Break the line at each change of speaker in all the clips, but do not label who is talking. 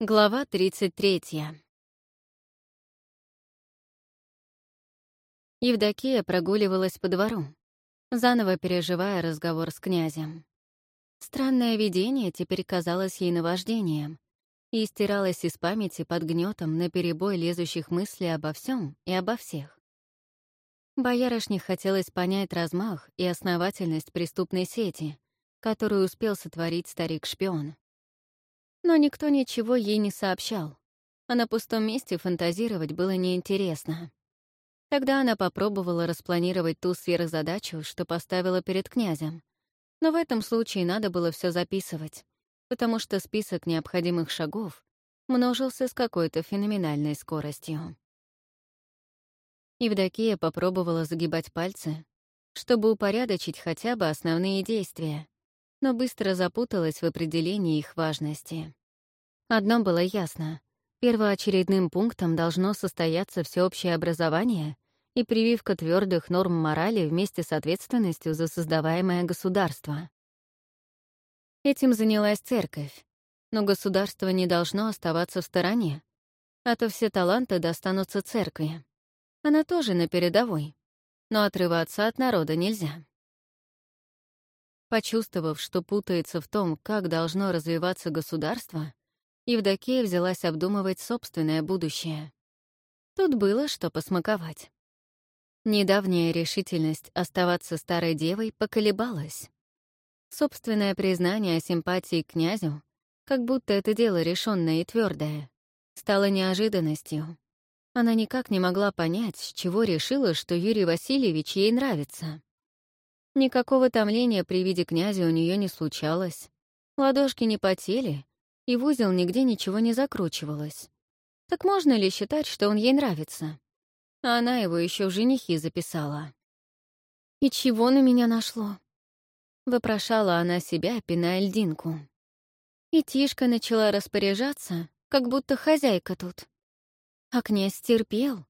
Глава 33. Евдокия прогуливалась по двору, заново переживая разговор с князем. Странное видение теперь казалось ей наваждением и стиралось из памяти под гнетом наперебой лезущих мыслей обо всем и обо всех. Боярышне хотелось понять размах и основательность преступной сети, которую успел сотворить старик-шпион. Но никто ничего ей не сообщал, а на пустом месте фантазировать было неинтересно. Тогда она попробовала распланировать ту сверхзадачу, что поставила перед князем. Но в этом случае надо было все записывать, потому что список необходимых шагов множился с какой-то феноменальной скоростью. Евдокия попробовала загибать пальцы, чтобы упорядочить хотя бы основные действия, но быстро запуталась в определении их важности. Одно было ясно. Первоочередным пунктом должно состояться всеобщее образование и прививка твердых норм морали вместе с ответственностью за создаваемое государство. Этим занялась церковь, но государство не должно оставаться в стороне, а то все таланты достанутся церкви. Она тоже на передовой, но отрываться от народа нельзя. Почувствовав, что путается в том, как должно развиваться государство, Евдокия взялась обдумывать собственное будущее. Тут было что посмаковать. Недавняя решительность оставаться старой девой поколебалась. Собственное признание симпатии к князю, как будто это дело решенное и твердое, стало неожиданностью. Она никак не могла понять, с чего решила, что Юрий Васильевич ей нравится. Никакого томления при виде князя у нее не случалось. Ладошки не потели, и в узел нигде ничего не закручивалось. Так можно ли считать, что он ей нравится? А она его еще в женихи записала. «И чего на меня нашло?» Вопрошала она себя, пиная льдинку. И Тишка начала распоряжаться, как будто хозяйка тут. А князь терпел.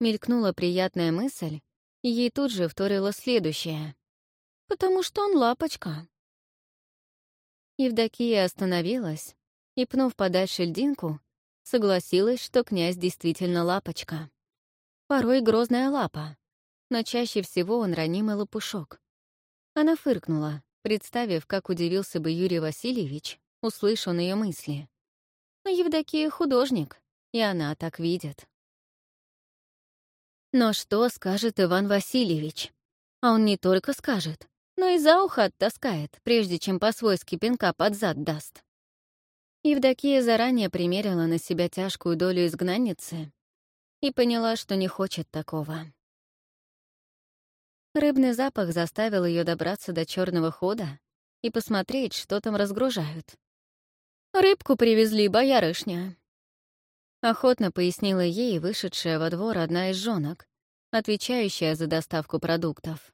Мелькнула приятная мысль, и ей тут же вторила следующее потому что он лапочка». Евдокия остановилась и, пнув подальше льдинку, согласилась, что князь действительно лапочка. Порой грозная лапа, но чаще всего он ранимый лопушок. Она фыркнула, представив, как удивился бы Юрий Васильевич, услышав ее мысли. Но Евдокия художник, и она так видит. Но что скажет Иван Васильевич? А он не только скажет, но и за ухо оттаскает, прежде чем по-свойски пинка под зад даст. Евдокия заранее примерила на себя тяжкую долю изгнанницы и поняла, что не хочет такого. Рыбный запах заставил ее добраться до черного хода и посмотреть, что там разгружают. «Рыбку привезли, боярышня», — охотно пояснила ей вышедшая во двор одна из жонок, отвечающая за доставку продуктов.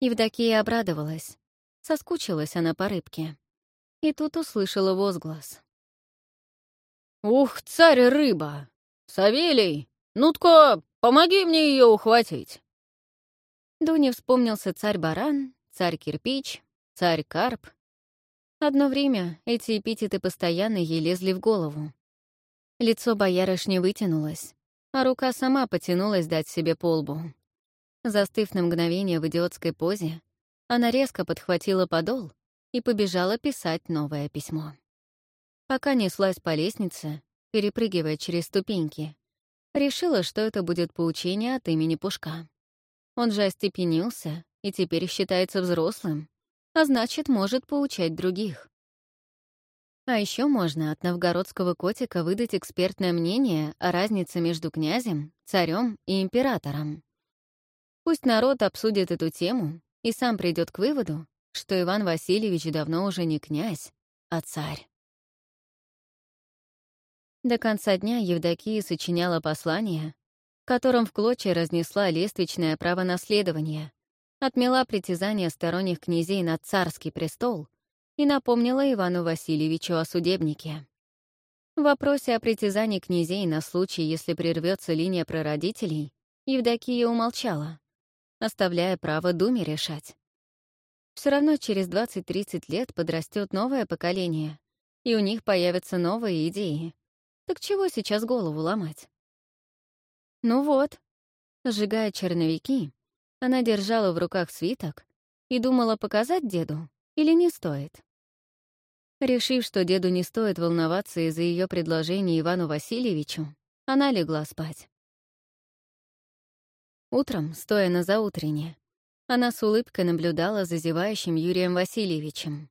Евдокия обрадовалась. Соскучилась она по рыбке. И тут услышала возглас. «Ух, царь-рыба! Савелий! Ну-тка, помоги мне ее ухватить!» Дуне вспомнился царь-баран, царь-кирпич, царь-карп. Одно время эти эпитеты постоянно ей лезли в голову. Лицо боярышни вытянулось, а рука сама потянулась дать себе полбу. Застыв на мгновение в идиотской позе, она резко подхватила подол и побежала писать новое письмо. Пока неслась по лестнице, перепрыгивая через ступеньки, решила, что это будет поучение от имени Пушка. Он же остепенился и теперь считается взрослым, а значит, может поучать других. А еще можно от новгородского котика выдать экспертное мнение о разнице между князем, царем и императором. Пусть народ обсудит эту тему и сам придет к выводу, что Иван Васильевич давно уже не князь, а царь. До конца дня Евдокия сочиняла послание, которым в клочья разнесла лествичное право наследования, отмела притязания сторонних князей на царский престол и напомнила Ивану Васильевичу о судебнике. В вопросе о притязании князей на случай, если прервется линия прародителей, Евдокия умолчала, оставляя право Думе решать. Все равно через 20-30 лет подрастет новое поколение, и у них появятся новые идеи. Так чего сейчас голову ломать? Ну вот, сжигая черновики, она держала в руках свиток и думала, показать деду или не стоит. Решив, что деду не стоит волноваться из-за ее предложения Ивану Васильевичу, она легла спать. Утром, стоя на заутрене, она с улыбкой наблюдала за зевающим Юрием Васильевичем.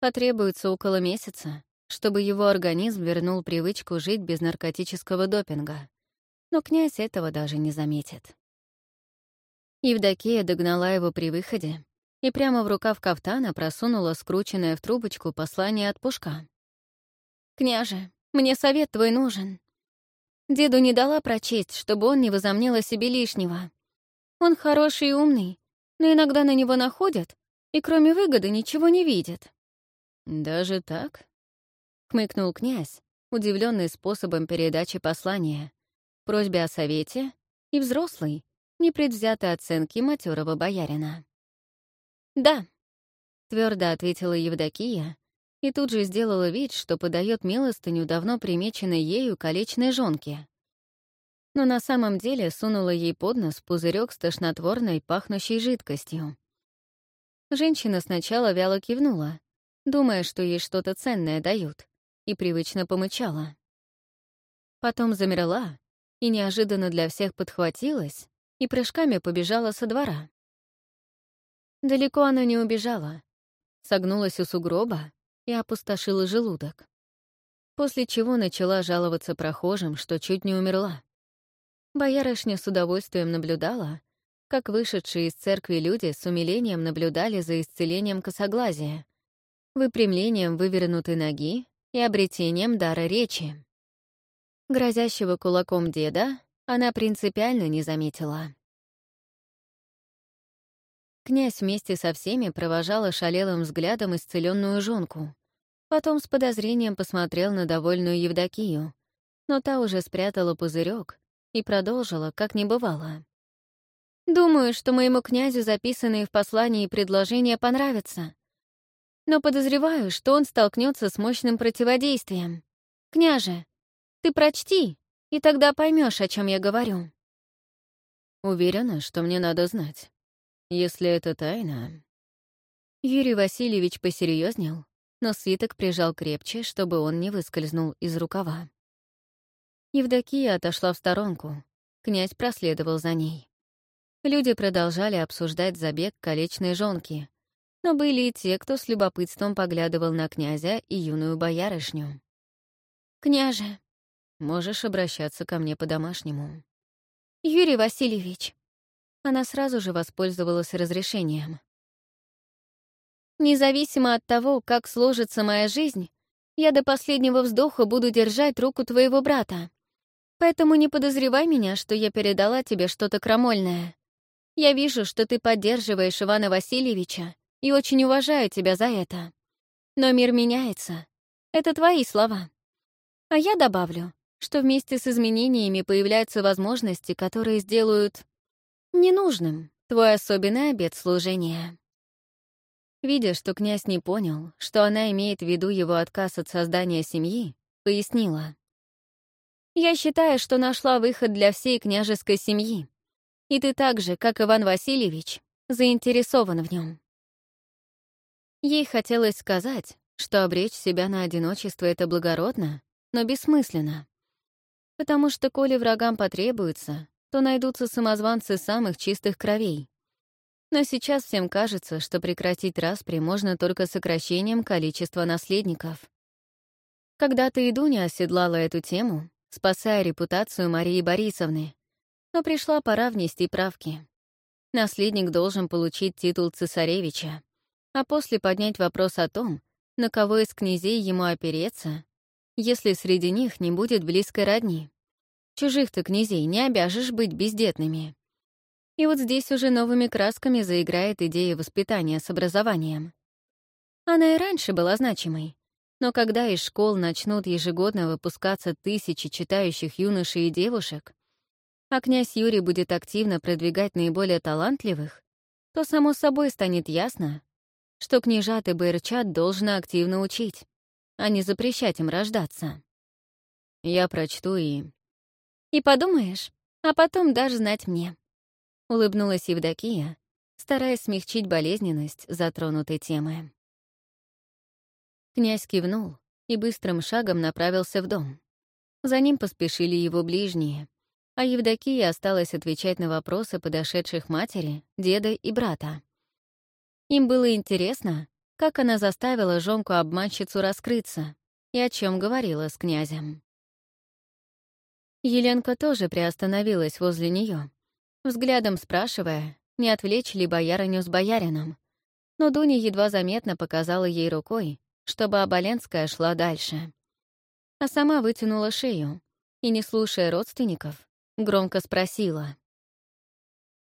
Потребуется около месяца, чтобы его организм вернул привычку жить без наркотического допинга. Но князь этого даже не заметит. Евдокия догнала его при выходе и прямо в рукав кафтана просунула скрученное в трубочку послание от Пушка. «Княже, мне совет твой нужен. Деду не дала прочесть, чтобы он не возомнил о себе лишнего. Он хороший и умный, но иногда на него находят, и кроме выгоды ничего не видят.
«Даже так?» — хмыкнул князь, удивленный способом передачи послания, просьбе о совете и взрослой, непредвзятой оценки матерого боярина.
«Да», — твердо ответила Евдокия, и тут же сделала вид, что подает милостыню давно примеченной ею колечной жонке. Но на самом деле сунула ей под нос пузырек с тошнотворной, пахнущей жидкостью. Женщина сначала вяло кивнула, думая, что ей что-то ценное дают, и привычно помычала. Потом замерла и неожиданно для всех подхватилась и прыжками побежала со двора. Далеко она не убежала, согнулась у сугроба и опустошила желудок. После чего начала жаловаться прохожим, что чуть не умерла. Боярышня с удовольствием наблюдала, как вышедшие из церкви люди с умилением наблюдали за исцелением косоглазия, выпрямлением вывернутой ноги и обретением дара речи. Грозящего кулаком деда она принципиально не заметила. Князь вместе со всеми провожал ошалелым взглядом исцеленную жонку. Потом с подозрением посмотрел на довольную Евдокию, но та уже спрятала пузырек и продолжила, как не бывало. «Думаю, что моему князю записанные в послании предложения понравятся. Но подозреваю, что он столкнется с мощным противодействием. Княже, ты прочти, и тогда поймешь, о чем я говорю».
«Уверена, что мне надо знать». Если это тайна...
Юрий Васильевич посерьезнел, но свиток прижал крепче, чтобы он не выскользнул из рукава. Евдокия отошла в сторонку. Князь проследовал за ней. Люди продолжали обсуждать забег колечной жонки, но были и те, кто с любопытством поглядывал на князя и юную боярышню. «Княже!» «Можешь обращаться ко мне по-домашнему». «Юрий Васильевич!» она сразу же воспользовалась разрешением. «Независимо от того, как сложится моя жизнь, я до последнего вздоха буду держать руку твоего брата. Поэтому не подозревай меня, что я передала тебе что-то крамольное. Я вижу, что ты поддерживаешь Ивана Васильевича и очень уважаю тебя за это. Но мир меняется. Это твои слова. А я добавлю, что вместе с изменениями появляются возможности, которые сделают ненужным твой особенный обед служения». Видя, что князь не понял, что она имеет в виду его отказ от создания семьи, пояснила. «Я считаю, что нашла выход для всей княжеской семьи, и ты так же, как Иван Васильевич, заинтересован в нем. Ей хотелось сказать, что обречь себя на одиночество — это благородно, но бессмысленно. Потому что, коли врагам потребуется, то найдутся самозванцы самых чистых кровей. Но сейчас всем кажется, что прекратить распри можно только сокращением количества наследников. Когда-то и Дуня оседлала эту тему, спасая репутацию Марии Борисовны, но пришла пора внести правки. Наследник должен получить титул цесаревича, а после поднять вопрос о том, на кого из князей ему опереться, если среди них не будет близкой родни. Чужих-то князей не обяжешь быть бездетными. И вот здесь уже новыми красками заиграет идея воспитания с образованием. Она и раньше была значимой, но когда из школ начнут ежегодно выпускаться тысячи читающих юношей и девушек, а князь Юрий будет активно продвигать наиболее талантливых, то само собой станет ясно, что княжат и байрчат должно активно учить. а не запрещать им рождаться.
Я прочту и...
И подумаешь, а потом даже знать мне. Улыбнулась Евдокия, стараясь смягчить болезненность затронутой темы. Князь кивнул и быстрым шагом направился в дом. За ним поспешили его ближние, а Евдокия осталась отвечать на вопросы подошедших матери, деда и брата. Им было интересно, как она заставила жонку-обманщицу раскрыться и о чем говорила с князем. Еленка тоже приостановилась возле нее, взглядом спрашивая, не отвлечь ли боярыню с боярином. Но Дуня едва заметно показала ей рукой, чтобы Оболенская шла дальше. А сама вытянула шею и, не слушая родственников, громко спросила.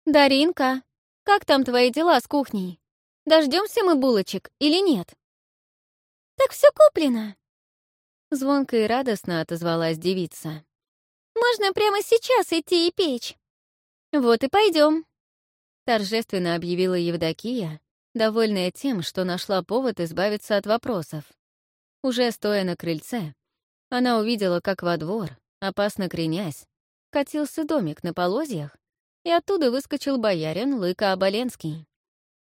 «Даринка, как там твои дела с кухней? Дождемся мы булочек или нет?» «Так все куплено!» Звонко и радостно отозвалась девица. «Можно прямо сейчас идти и печь!» «Вот и пойдем, торжественно объявила Евдокия, довольная тем, что нашла повод избавиться от вопросов. Уже стоя на крыльце, она увидела, как во двор, опасно кренясь, катился домик на полозьях, и оттуда выскочил боярин Лыка Оболенский.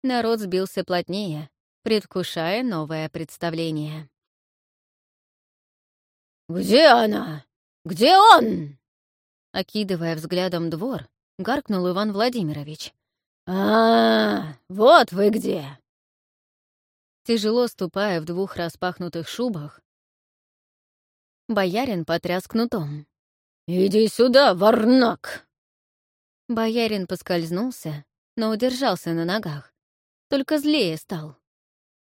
Народ сбился плотнее, предвкушая новое представление.
«Где она? Где он?»
Окидывая взглядом двор, гаркнул Иван Владимирович.
«А, вот вы где!»
Тяжело ступая в двух распахнутых шубах, боярин потряс кнутом.
«Иди сюда, варнак!»
Боярин поскользнулся, но удержался на ногах. Только злее стал.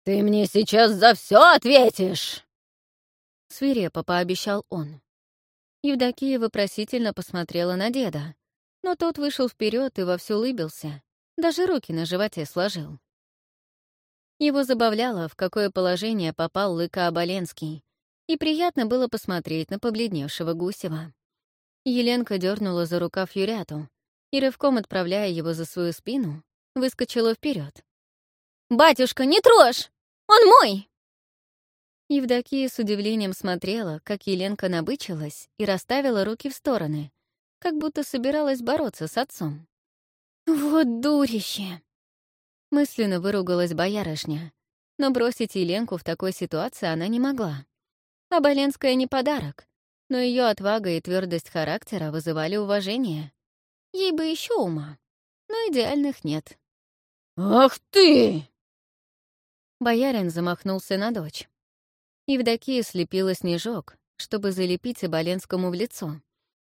«Ты мне сейчас за все ответишь!»
Свирепо пообещал он. Евдокия вопросительно посмотрела на деда, но тот вышел вперед и вовсю улыбился, даже руки на животе сложил. Его забавляло, в какое положение попал Лыка Оболенский, и приятно было посмотреть на побледневшего Гусева. Еленка дернула за рукав Юряту и, рывком отправляя его за свою спину, выскочила вперед. «Батюшка, не трожь! Он мой!» Евдокия с удивлением смотрела, как Еленка набычилась и расставила руки в стороны, как будто собиралась бороться с отцом. «Вот дурище!» Мысленно выругалась боярышня, но бросить Еленку в такой ситуации она не могла. А Боленская не подарок, но ее отвага и твердость характера вызывали уважение. Ей бы еще ума, но идеальных нет.
«Ах ты!»
Боярин замахнулся на дочь. Евдокия слепила снежок, чтобы залепить Оболенскому в лицо,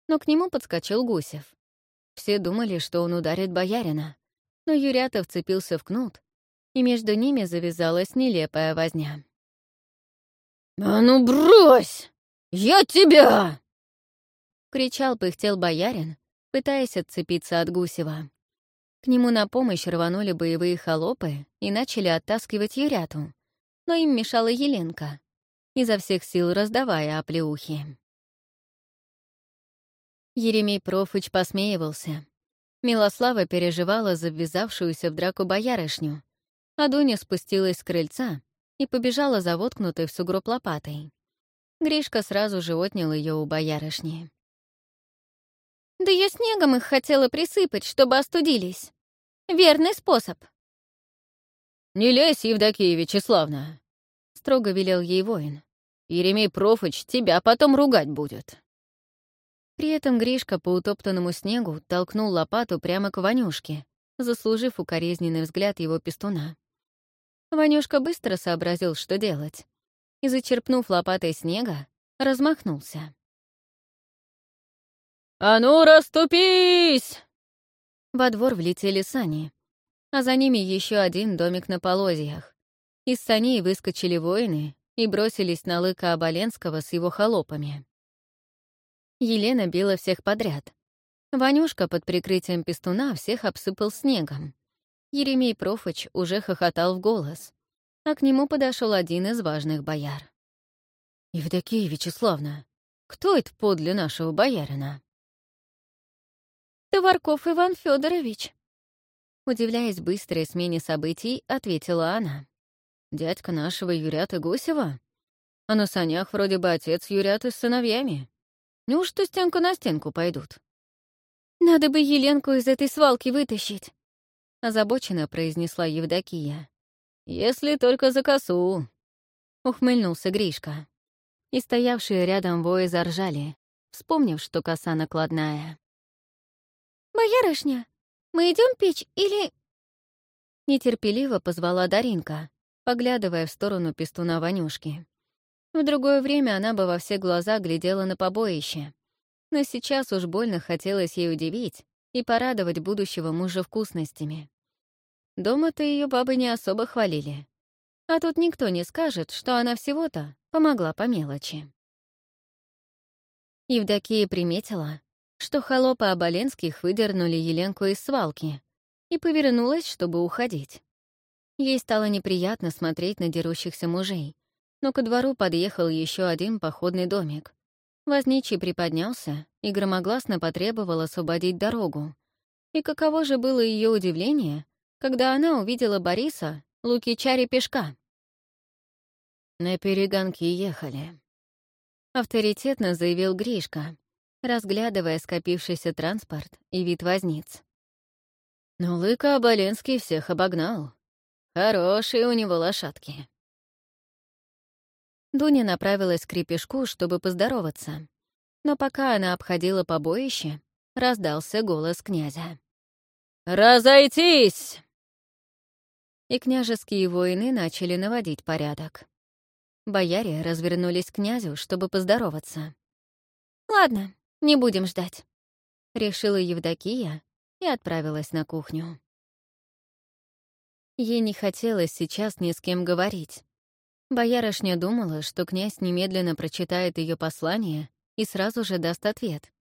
но к нему подскочил Гусев. Все думали, что он ударит боярина, но Юрятов вцепился в кнут, и между ними завязалась нелепая возня.
«А ну брось! Я тебя!»
— кричал, пыхтел боярин, пытаясь отцепиться от Гусева. К нему на помощь рванули боевые холопы и начали оттаскивать Юряту, но им мешала Еленка, изо всех сил раздавая оплеухи. Еремей Профыч посмеивался. Милослава переживала за ввязавшуюся в драку боярышню, а Дуня спустилась с крыльца и побежала за воткнутой в сугроб лопатой. Гришка сразу же отнял ее у боярышни. «Да я снегом их хотела присыпать, чтобы остудились. Верный способ».
«Не лезь, Евдокия Вячеславна!» — строго велел ей воин. «Еремей Профыч тебя потом ругать будет».
При этом Гришка по утоптанному снегу толкнул лопату прямо к Ванюшке, заслужив укоризненный взгляд его пестуна. Ванюшка быстро сообразил, что делать, и, зачерпнув лопатой снега, размахнулся.
«А ну, расступись!»
Во двор влетели сани, а за ними еще один домик на полозьях. Из саней выскочили воины и бросились на лыка Оболенского с его холопами. Елена била всех подряд. Ванюшка под прикрытием пестуна всех обсыпал снегом. Еремей Профыч уже хохотал в голос, а к нему подошел один из важных бояр.
«Евдокия Вячеславна, кто это подле нашего боярина?»
«Товарков Иван Федорович. Удивляясь быстрой смене событий, ответила она.
«Дядька нашего Юрята Гусева?» А на санях вроде бы отец Юрят и с сыновьями. Неужто стенку на стенку пойдут?
«Надо бы Еленку из этой свалки вытащить», — озабоченно произнесла Евдокия.
«Если только за косу», — ухмыльнулся Гришка.
И стоявшие рядом вои заржали, вспомнив, что коса накладная. «Боярышня, мы идем печь или...» Нетерпеливо позвала Даринка, поглядывая в сторону пестуна Ванюшки. В другое время она бы во все глаза глядела на побоище. Но сейчас уж больно хотелось ей удивить и порадовать будущего мужа вкусностями. Дома-то ее бабы не особо хвалили. А тут никто не скажет, что она всего-то помогла по мелочи. Евдокия приметила, что холопы Оболенских выдернули Еленку из свалки и повернулась, чтобы уходить. Ей стало неприятно смотреть на дерущихся мужей, но ко двору подъехал еще один походный домик. Возничий приподнялся и громогласно потребовал освободить дорогу. И каково же было ее удивление, когда она увидела Бориса, Лукичари пешка.
«На перегонки ехали», —
авторитетно заявил Гришка, разглядывая скопившийся транспорт и вид возниц.
Но Лыка Оболенский всех обогнал. Хорошие у него лошадки.
Дуня направилась к крепежку, чтобы поздороваться. Но пока она обходила побоище, раздался голос князя.
«Разойтись!»
И княжеские воины начали наводить порядок. Бояре развернулись к князю, чтобы поздороваться. «Ладно, не будем ждать», — решила Евдокия и отправилась на кухню. Ей не хотелось сейчас ни с кем говорить. Боярышня думала, что князь немедленно прочитает ее послание и сразу же даст ответ.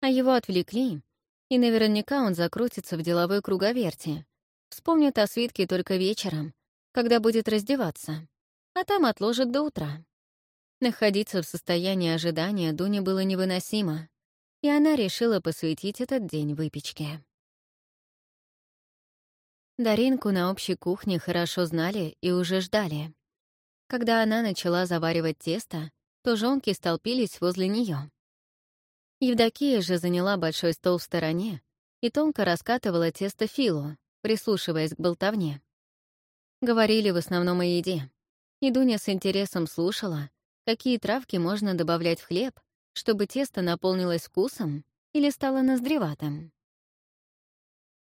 А его отвлекли, и наверняка он закрутится в деловой круговерти, вспомнит о свитке только вечером, когда будет раздеваться, а там отложит до утра. Находиться в состоянии ожидания Дуне было невыносимо, и она решила посвятить этот день выпечке. Даринку на общей кухне хорошо знали и уже ждали. Когда она начала заваривать тесто, то жонки столпились возле нее. Евдокия же заняла большой стол в стороне и тонко раскатывала тесто филу, прислушиваясь к болтовне. Говорили в основном о еде, и Дуня с интересом слушала, какие травки можно добавлять в хлеб, чтобы тесто наполнилось вкусом или стало ноздреватым.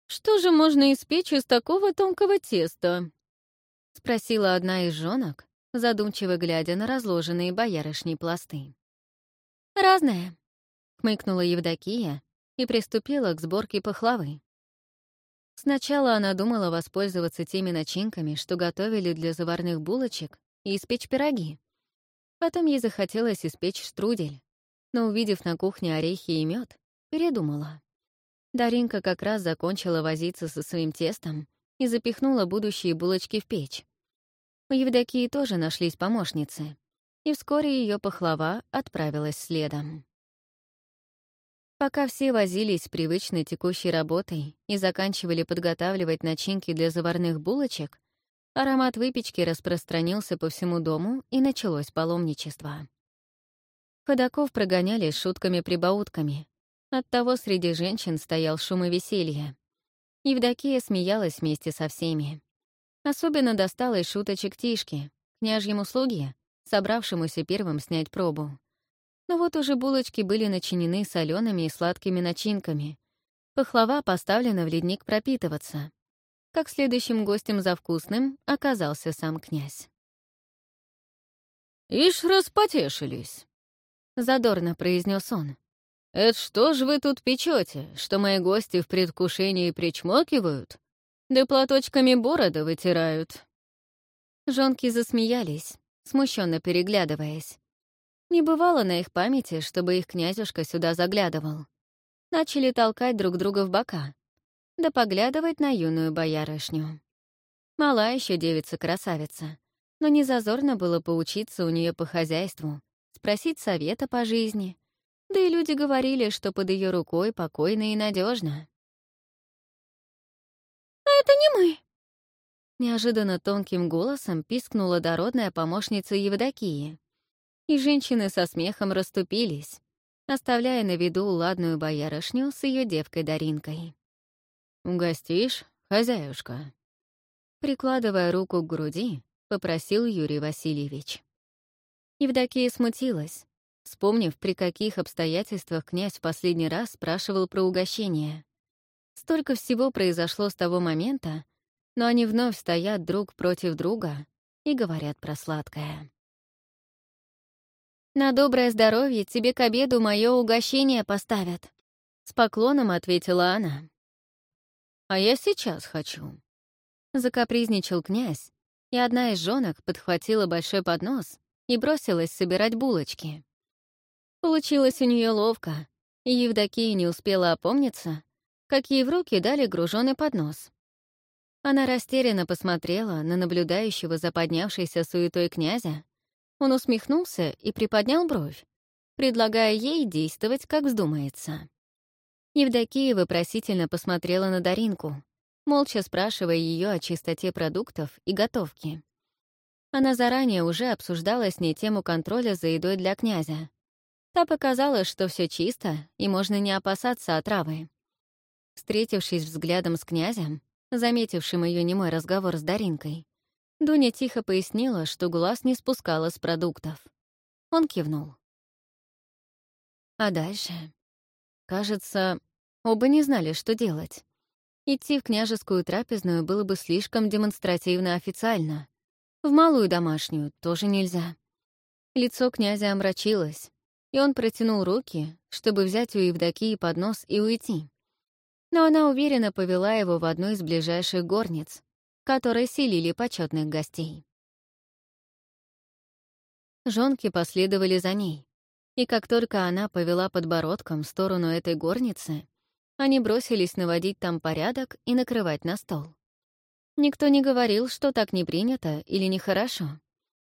«Что же можно испечь из такого тонкого теста?»
— спросила одна из жонок, задумчиво глядя на разложенные боярышни пласты. «Разное», — хмыкнула Евдокия и приступила к сборке пахлавы. Сначала она думала воспользоваться теми начинками, что готовили для заварных булочек, и испечь пироги. Потом ей захотелось испечь штрудель, но, увидев на кухне орехи и мед, передумала. Даринка как раз закончила возиться со своим тестом и запихнула будущие булочки в печь. У Евдокии тоже нашлись помощницы, и вскоре ее пахлава отправилась следом. Пока все возились с привычной текущей работой и заканчивали подготавливать начинки для заварных булочек, аромат выпечки распространился по всему дому, и началось паломничество. Ходаков прогоняли шутками-прибаутками. Оттого среди женщин стоял шум и веселье. Евдокия смеялась вместе со всеми. Особенно досталось шуточек Тишке, княжьему слуге, собравшемуся первым снять пробу. Но вот уже булочки были начинены солеными и сладкими начинками. Пахлава поставлена в ледник пропитываться. Как следующим гостем за вкусным оказался сам князь.
«Ишь, распотешились!»
— задорно произнес он.
«Это что ж вы тут печете, что мои гости в предвкушении причмокивают? Да платочками бороды вытирают».
Жонки засмеялись, смущенно переглядываясь. Не бывало на их памяти, чтобы их князюшка сюда заглядывал. Начали толкать друг друга в бока, да поглядывать на юную боярышню. Мала еще девица-красавица, но не зазорно было поучиться у нее по хозяйству, спросить совета по жизни. Да и люди говорили, что под ее рукой покойно и надежно
это не мы!»
Неожиданно тонким голосом пискнула дородная помощница Евдокии. и женщины со смехом расступились, оставляя на виду ладную боярышню с ее девкой Даринкой.
«Угостишь, хозяюшка?»
Прикладывая руку к груди, попросил Юрий Васильевич. Евдокия смутилась, вспомнив, при каких обстоятельствах князь в последний раз спрашивал про угощение. Столько всего произошло с того момента, но они вновь стоят друг против друга и говорят про сладкое. «На доброе здоровье тебе к обеду мое угощение поставят», — с поклоном ответила она.
«А я сейчас хочу», — закапризничал князь, и одна из жёнок подхватила большой поднос и бросилась собирать булочки.
Получилось у нее ловко, и Евдокия не успела опомниться, как ей в руки дали груженный поднос. Она растерянно посмотрела на наблюдающего за поднявшейся суетой князя, он усмехнулся и приподнял бровь, предлагая ей действовать, как вздумается. Евдокия вопросительно посмотрела на Даринку, молча спрашивая ее о чистоте продуктов и готовке. Она заранее уже обсуждала с ней тему контроля за едой для князя. Та показала, что все чисто, и можно не опасаться отравы. Встретившись взглядом с князем, заметившим ее немой разговор с Даринкой, Дуня тихо пояснила, что глаз не спускала с продуктов. Он кивнул. А дальше? Кажется, оба не знали, что делать. Идти в княжескую трапезную было бы слишком демонстративно официально. В малую домашнюю тоже нельзя. Лицо князя омрачилось, и он протянул руки, чтобы взять у Евдокии поднос и уйти. Но она уверенно повела его в одну из ближайших горниц, которые селили почетных гостей. Жонки последовали за ней, и как только она повела подбородком в сторону этой горницы, они бросились наводить там порядок и накрывать на стол. Никто не говорил, что так не принято или нехорошо.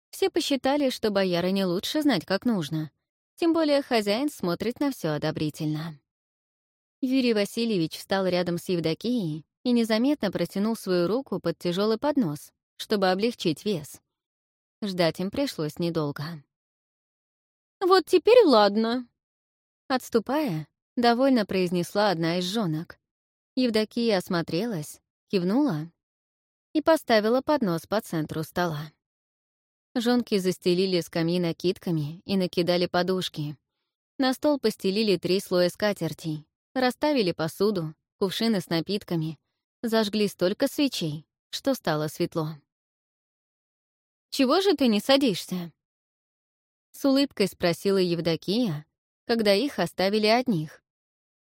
Все посчитали, что боярыне лучше знать, как нужно, тем более хозяин смотрит на все одобрительно. Юрий Васильевич встал рядом с Евдокией и незаметно протянул свою руку под тяжелый поднос, чтобы облегчить вес. Ждать им пришлось недолго. «Вот теперь ладно», — отступая, довольно произнесла одна из жёнок. Евдокия осмотрелась, кивнула и поставила поднос по центру стола. Жонки застелили скамьи накидками и накидали подушки. На стол постелили три слоя скатертей, расставили посуду, кувшины с напитками, зажгли столько свечей, что стало светло. «Чего же ты не садишься?» С улыбкой спросила Евдокия, когда их оставили одних.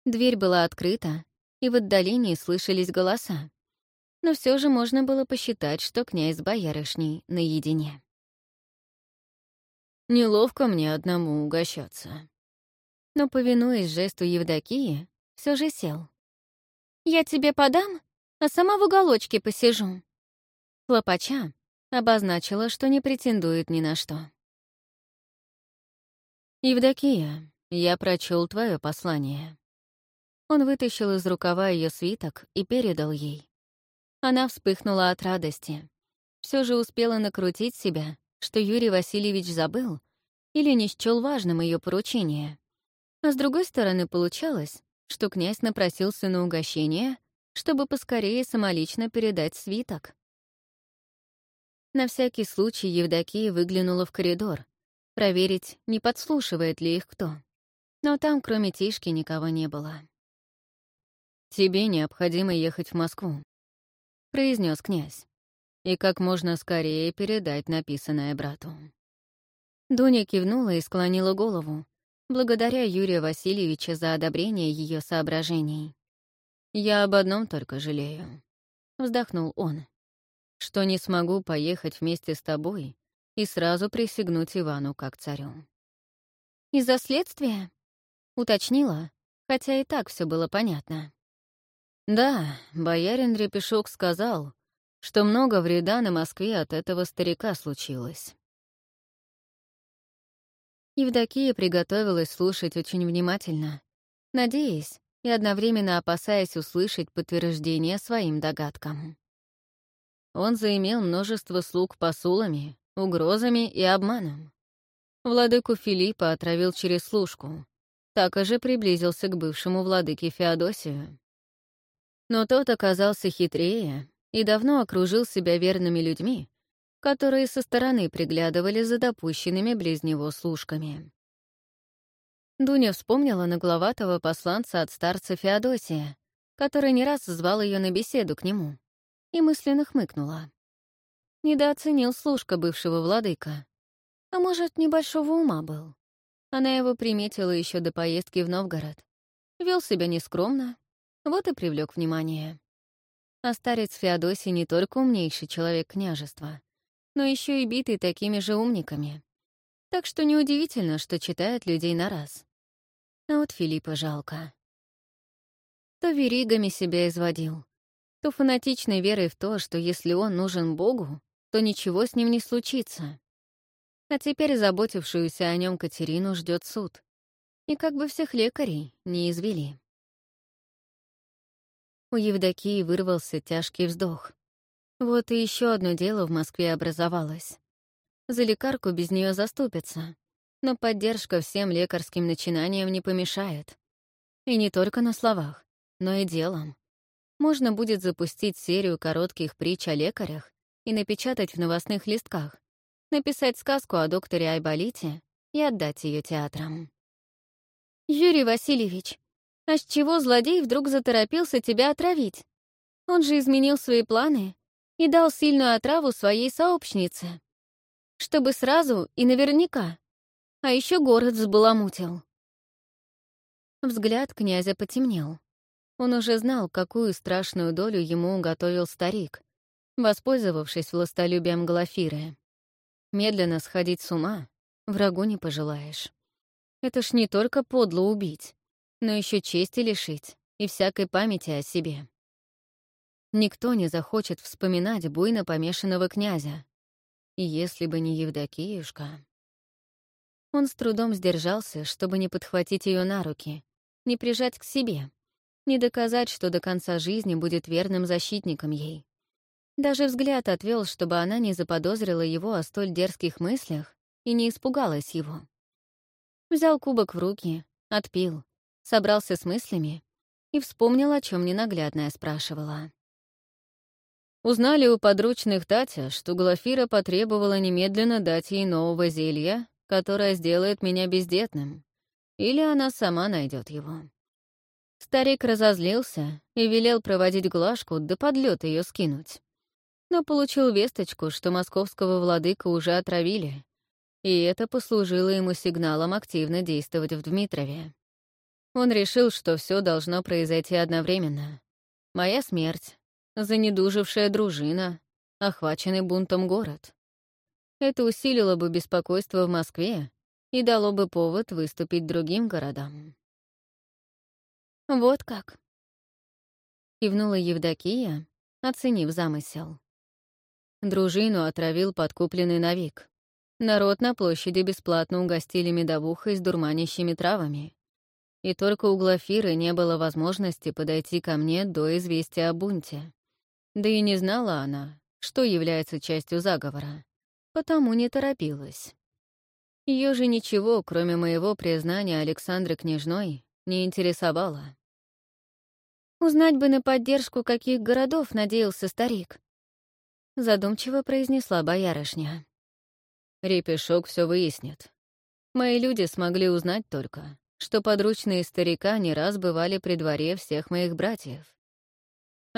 Дверь была открыта, и в отдалении слышались голоса. Но все же можно было посчитать, что князь с боярышней наедине.
«Неловко мне одному угощаться».
Но, повинуясь жесту Евдокии, все же сел. «Я тебе подам?» а сама в уголочке посижу». Хлопача обозначила, что не претендует ни на что.
«Евдокия, я прочел твое послание».
Он вытащил из рукава ее свиток и передал ей. Она вспыхнула от радости. Все же успела накрутить себя, что Юрий Васильевич забыл или не счел важным ее поручение. А с другой стороны, получалось, что князь напросился на угощение, чтобы поскорее самолично передать свиток. На всякий случай Евдокия выглянула в коридор, проверить, не подслушивает ли их кто. Но там, кроме Тишки, никого не было.
«Тебе необходимо ехать в Москву», — произнес князь, «и как можно скорее передать написанное брату».
Дуня кивнула и склонила голову, благодаря Юрия Васильевича за одобрение ее соображений.
«Я об одном только жалею», — вздохнул он, «что не смогу поехать вместе с тобой и сразу присягнуть Ивану как царю».
«Из-за следствия?» — уточнила, хотя и так все было понятно.
«Да, боярин Репешок сказал, что много вреда на Москве от этого старика случилось».
Евдокия приготовилась слушать очень внимательно, надеясь, и одновременно опасаясь услышать подтверждение своим догадкам.
Он заимел множество слуг посулами, угрозами и обманом. Владыку Филиппа отравил через служку. Так же приблизился к бывшему владыке Феодосию. Но тот оказался хитрее и давно окружил себя верными людьми, которые со стороны приглядывали за допущенными близ него служками. Дуня вспомнила нагловатого посланца от старца Феодосия, который не раз звал ее на беседу к нему, и мысленно хмыкнула. Недооценил служка бывшего владыка. А может, небольшого ума был. Она его приметила еще до поездки в Новгород. Вел себя нескромно, вот и привлек внимание. А старец Феодосий не только умнейший человек княжества, но еще и битый такими же умниками. Так что неудивительно, что читает людей на раз. А вот Филиппа жалко. То веригами себя изводил, то фанатичной верой в то, что если он нужен Богу, то ничего с ним не случится. А теперь заботившуюся о нем Катерину ждет суд. И как бы всех лекарей не извели. У Евдокии вырвался тяжкий вздох. Вот и еще одно дело в Москве образовалось. За лекарку без нее заступится, но поддержка всем лекарским начинаниям не помешает. И не только на словах, но и делом. Можно будет запустить серию коротких притч о лекарях и напечатать в новостных листках, написать сказку о докторе Айболите и отдать ее театрам. «Юрий Васильевич, а с чего злодей вдруг заторопился тебя отравить? Он же изменил свои планы и дал сильную отраву своей сообщнице. Чтобы сразу и наверняка а еще город взбаламутил. Взгляд князя потемнел. Он уже знал, какую страшную долю ему уготовил старик, воспользовавшись властолюбием Глафиры. Медленно сходить с ума врагу не пожелаешь. Это ж не только подло убить, но еще чести лишить и всякой памяти о себе. Никто не захочет вспоминать буйно помешанного князя. И если бы не Евдокиюшка... Он с трудом сдержался, чтобы не подхватить ее на руки, не прижать к себе, не доказать, что до конца жизни будет верным защитником ей. Даже взгляд отвел, чтобы она не заподозрила его о столь дерзких мыслях и не испугалась его. Взял кубок в руки, отпил, собрался с мыслями и вспомнил, о чем ненаглядная спрашивала. Узнали у подручных Татя, что Глафира потребовала немедленно дать ей нового зелья которая сделает меня бездетным, или она сама найдет его. Старик разозлился и велел проводить Глашку да подлет ее скинуть. Но получил весточку, что московского владыка уже отравили, и это послужило ему сигналом активно действовать в Дмитрове. Он решил, что все должно произойти одновременно. Моя смерть, занедужившая дружина, охваченный бунтом город. Это усилило бы беспокойство в Москве и дало бы повод выступить другим городам. «Вот как», — кивнула Евдокия, оценив замысел. Дружину отравил подкупленный Навик. Народ на площади бесплатно угостили медовухой с дурманящими травами. И только у Глафиры не было возможности подойти ко мне до известия о бунте. Да и не знала она, что является частью заговора потому не торопилась. Ее же ничего, кроме моего признания Александры Княжной, не интересовало. «Узнать бы на поддержку каких городов надеялся старик», — задумчиво произнесла боярышня. Репешок все выяснит. Мои люди смогли узнать только, что подручные старика не раз бывали при дворе всех моих братьев.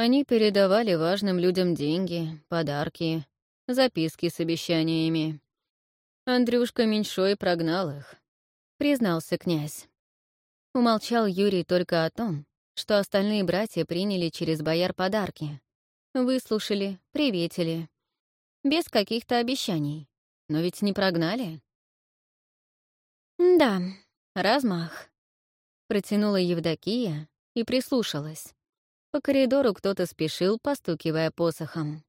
Они передавали важным людям деньги, подарки, записки с обещаниями. Андрюшка меньшой прогнал их, признался князь. Умолчал Юрий только о том, что остальные братья приняли через бояр подарки. Выслушали, приветили. Без каких-то обещаний. Но ведь не прогнали. «Да, размах», — протянула Евдокия и прислушалась. По коридору кто-то спешил, постукивая посохом.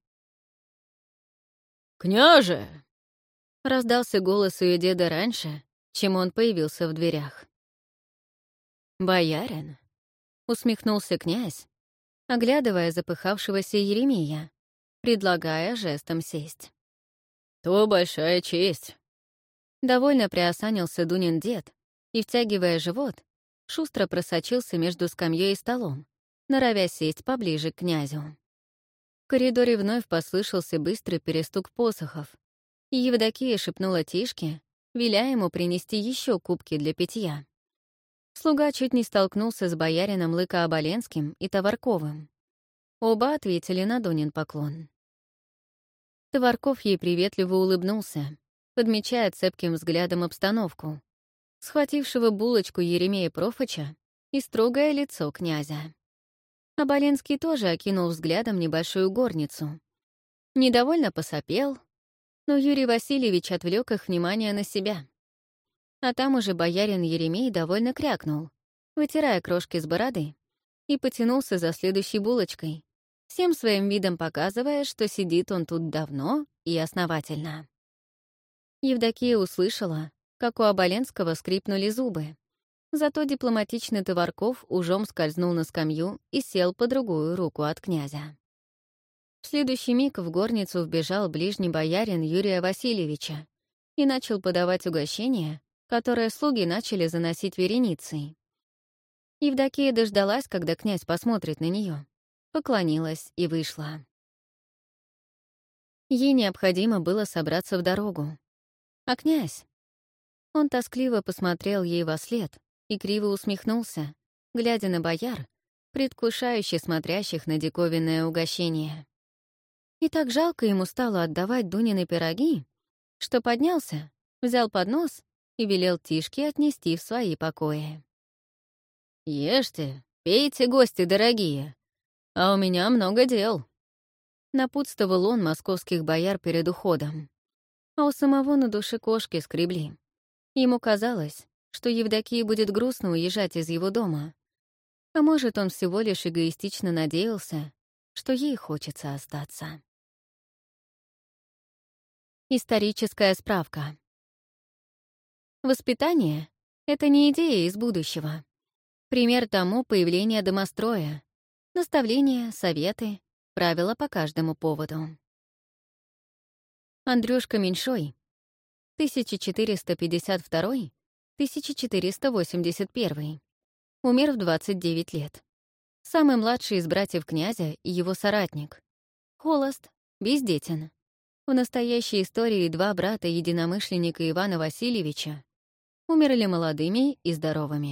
«Княже!»
— раздался голос ее деда раньше, чем он появился в дверях. «Боярин?» — усмехнулся князь, оглядывая запыхавшегося Еремия, предлагая жестом сесть.
«То большая честь».
Довольно приосанился Дунин дед и, втягивая живот, шустро просочился между скамьей и столом, норовя сесть поближе к князю. В коридоре вновь послышался быстрый перестук посохов, и Евдокия шепнула Тишке, веля ему принести еще кубки для питья. Слуга чуть не столкнулся с боярином Лыка-Оболенским и Товарковым. Оба ответили на Донин поклон. Товарков ей приветливо улыбнулся, подмечая цепким взглядом обстановку, схватившего булочку Еремея Профыча и строгое лицо князя. Оболенский тоже окинул взглядом небольшую горницу. Недовольно посопел, но Юрий Васильевич отвлек их внимание на себя. А там уже боярин Еремей довольно крякнул, вытирая крошки с бороды, и потянулся за следующей булочкой, всем своим видом показывая, что сидит он тут давно и основательно. Евдокия услышала, как у Оболенского скрипнули зубы. Зато дипломатичный Товарков ужом скользнул на скамью и сел по другую руку от князя. В следующий миг в горницу вбежал ближний боярин Юрия Васильевича и начал подавать угощение, которое слуги начали заносить вереницей. Евдокия дождалась, когда князь посмотрит на нее, поклонилась и вышла. Ей необходимо было собраться в дорогу. А князь? Он тоскливо посмотрел ей во след и криво усмехнулся, глядя на бояр, предвкушающе смотрящих на диковинное угощение. И так жалко ему стало отдавать Дунины пироги, что поднялся, взял поднос и велел Тишке отнести в свои покои. «Ешьте, пейте, гости дорогие, а у меня много дел», — напутствовал он московских бояр перед уходом. А у самого на душе кошки скребли. Ему казалось, что Евдокии будет грустно уезжать из его дома. А может, он всего лишь эгоистично надеялся, что ей хочется остаться. Историческая справка. Воспитание — это не идея из будущего. Пример тому появление домостроя, наставления, советы, правила по каждому поводу. Андрюшка Меньшой, 1452-1481, умер в 29 лет. Самый младший из братьев князя и его соратник. Холост, бездетен. В настоящей истории два брата единомышленника Ивана Васильевича умерли молодыми и здоровыми.